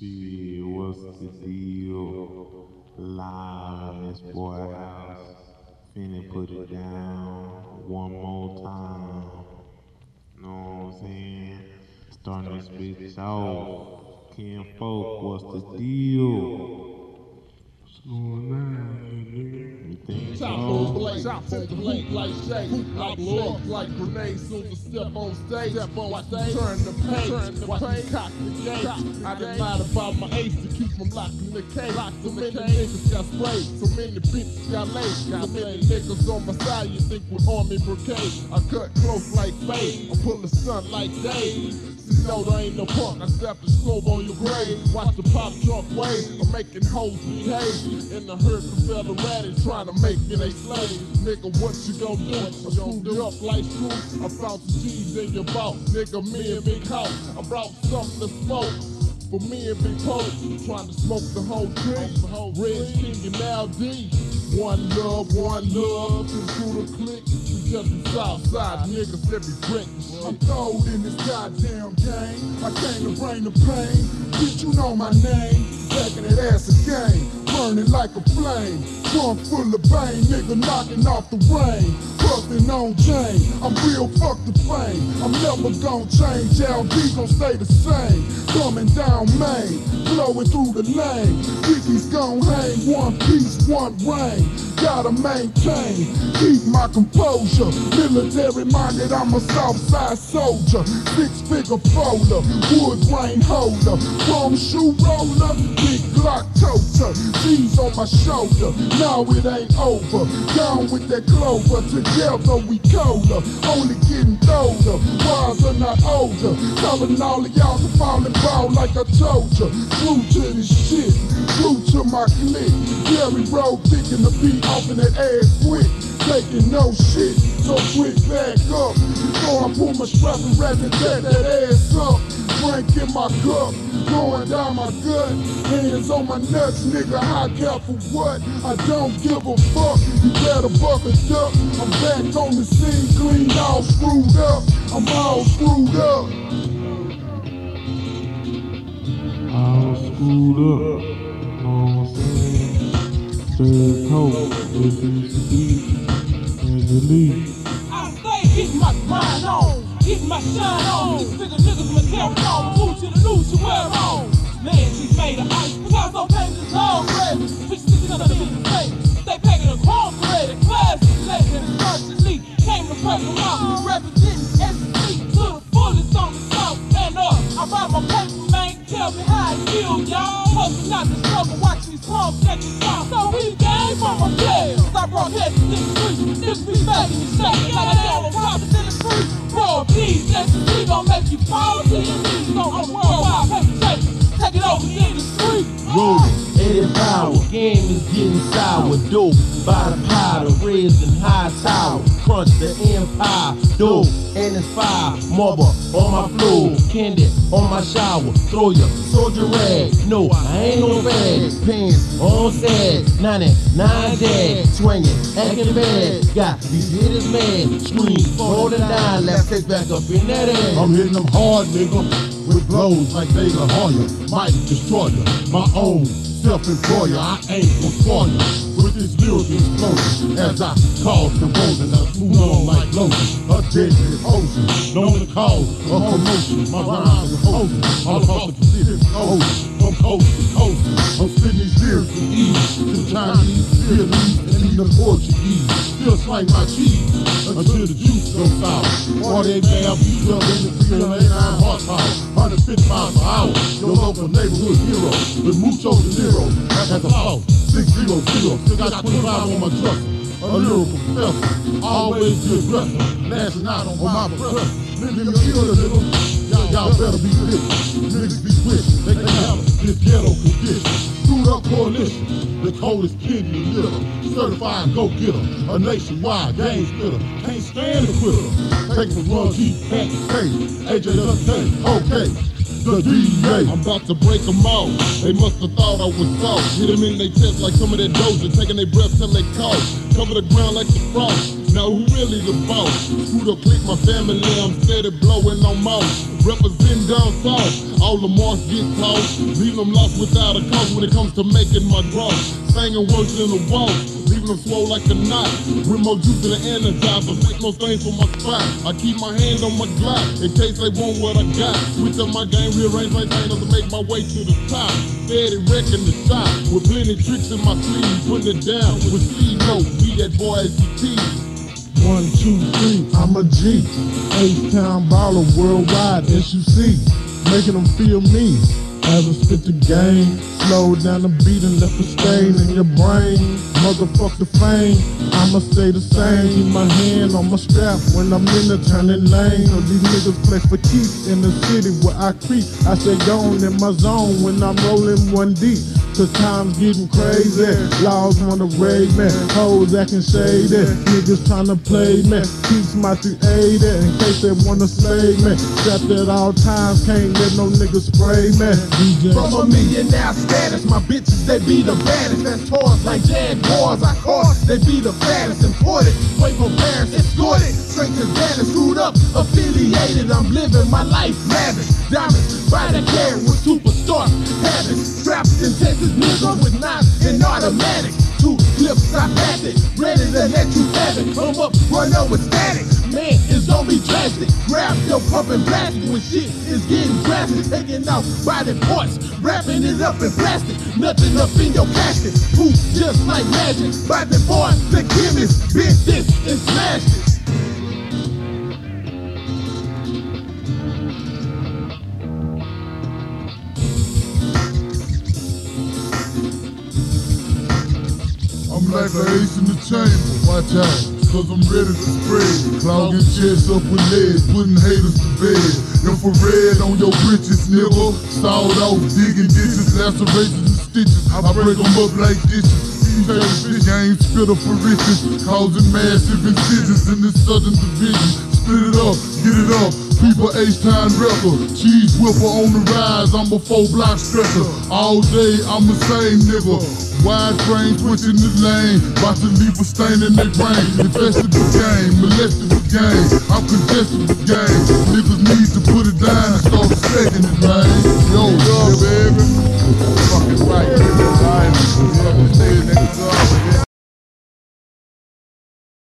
Speed, what's the deal? Live in this boy house. Finna put it down one more time. Know what I'm saying? Starting this bitch off. Ken Folk, what's the deal? Nigga? You think Chop on so? blade, chop on blade like shake, like grenades. Soon to step on stage, step on watch stage, turn the page, turn the watch me cock the gate. I done lied about my ace to keep from locking the cage. So many niggas got sprayed, so many bitches got laid. So many niggas on my side, you think we're army brigade? I cut close like fade, I pull the sun like day. Know there ain't no punk, I step the slope on your grave. Watch the pop truck wave, I'm making hoes behave. In the herd confederate, trying to make it a slave. Nigga, what you gon' do? I screwed you up like screw. I found some G's in your mouth. Nigga, me and Big House. I brought something to smoke. For me and Big Pope, trying to smoke the whole tree. Red King and D. One love, one love, to the crew to click. We just the south side, niggas every brick. I'm throwed in this goddamn game. I came to bring the pain. Bitch, you know my name. Backing that ass again. Burning like a flame. Trunk full of bang. Nigga knocking off the rain. Busting on chain. I'm real fuck the fame. I'm never gon' change. LD gon' stay the same. Coming down Main. Blowing through the lane. Dickies gon' hang. One piece, one rain. Gotta maintain, keep my composure. Military minded, I'm a Southside soldier. Six figure folder, wood grain holder. Chrome shoe roller, big Glock toter. G's on my shoulder, now it ain't over. Down with that clover, together we colder. Only getting older, wiser not older. Telling all of y'all to fall and ball like I told ya. True to this shit, true to my clique. Gary Road picking the beat off in that ass quick. Taking no shit, so quick back up. Before I pull my strap and rap and back that ass up. Drink in my cup, going down my gut. Hands on my nuts, nigga, high cap for what? I don't give a fuck. You better buck a duck. I'm back on the scene, cleaned all screwed up. I'm all screwed up. all screwed up. Know what I'm saying? Third Coast, this beat, and the. I stay getting my grind on, getting my shine on. These bigger niggas my carry on, move to the news to wear on. Man, she made of ice, because I'm paying this long bread. Bitch, this is watch these palms at the. So we game from my players. I brought heads to the street, niggas be making me shake. Like I never profits in the street. Raw beef, SC gon' make you fall to your knees. A worldwide chase, take it over in the street. Rolling, Eddie Power, game is getting sour. Dope by the powder, raised in high tower. Crunch the empire, dope and it's fire. Mother on my floor, candy on my shower. Throw your soldier rag. No, I ain't no rag. Pants on sad, 99 dad. Swinging, acting bad. Got these hitters mad. Scream, hold it down, left take back up in that ass. I'm hitting them hard, nigga, with blows like La Hoya. Might destroy ya. My own self-employer, I ain't for ya. With this lyrical explosion, as I cause corrosion, I smooth on like lotion. A deadly ocean, known to cause a commotion. My rhymes are potent, all across the Pacific Ocean. From coast to coast, I'm spitting these lyrics from east to Chinese, Vietnamese, even Portuguese. Still slang my cheese until the juice goes sour. Or they damn B12 in the 389 horsepower, 150 miles per hour. Your local neighborhood hero, with mucho dinero. That's a fault. 600, still got 25 on my truck. A lyrical professor, always the aggressor, lashing out on my brother. Nigga, kill a little. Y'all, better be lit. Niggas be wishing they can handle this ghetto condition. Screwed coalition, the coldest kid in the litter. Certified go-getter, a nationwide game spitter. Can't stand the quitter. Take from Run G, Pat K, AJ okay. The DA. I'm about to break them out. They must have thought I was soft. Hit them in their chest like some of their doja, taking their breath till they cough. Cover the ground like the frost. Now who really the boss? Screwed up click my family, I'm steady blowing on mouth. Represent down south, all the marks get tossed. Leaving them lost without a cause when it comes to making my growth. Singing worse than a walk, leaving them swole like a knot. With more juice than an energizer, make no things for my spot. I keep my hand on my Glock in case they want what I got. Switch up my game, rearrange my things to make my way to the top. Steady wrecking the shop with plenty tricks in my sleeve, putting it down with sleeve notes. Be that boy ACT. One, two, three, I'm a G. H-Town baller worldwide, as you see. Making them feel me. As I spit the game, slow down the beat and left a stain in your brain. Motherfuck the fame, I'ma stay the same. Keep my hand on my strap when I'm in the turning lane. Cause these niggas play for keeps in the city where I creep. I stay gone in my zone when I'm rolling one deep. Cause time's getting crazy. Laws wanna raid me. Hoes acting shady. Niggas tryna play me. Keeps my 380 in case they wanna slay me. Strapped at all times, can't let no niggas spray me. From a millionaire status, my bitches, they be the baddest. And toys like Jaguars, I caught, they be the fattest. Imported, wait for Paris, escorted. Straight to Dallas, screwed up, affiliated. I'm living my life lavish. Diamonds by the carat with superstar habits. Strapped in Texas, nigga with knives and automatics. Two clips, I packed it, ready to let you have it. Come up, run over static. Man, it's be drastic. Grab your pump and blast it when shit is getting drastic. Taking out body parts, wrapping it up in plastic. Nothing up in your casket. Poof, just like magic. Body boy, the chemist, bit this and smash it. Like an ace in the chamber, watch out, cause I'm ready to spread. Clogging chests up with lead, putting haters to bed. Infrared on your britches, nigga. Sawed off, digging ditches, lacerations and stitches. I break them up like dishes. This game spitter for riches, causing massive incisions in this southern division split it up, get it up. People H-Town rapper, cheese whipper on the rise, I'm a four block stretcher. All day, I'm the same nigga. Wide frame, switching the lane. About to leave a stain in their brain. Infested with game, molested with game. I'm congested with game. Niggas need to put it down and start second it, man. Yo, yo, baby. Fucking right. Lying. Fucking saying niggas up.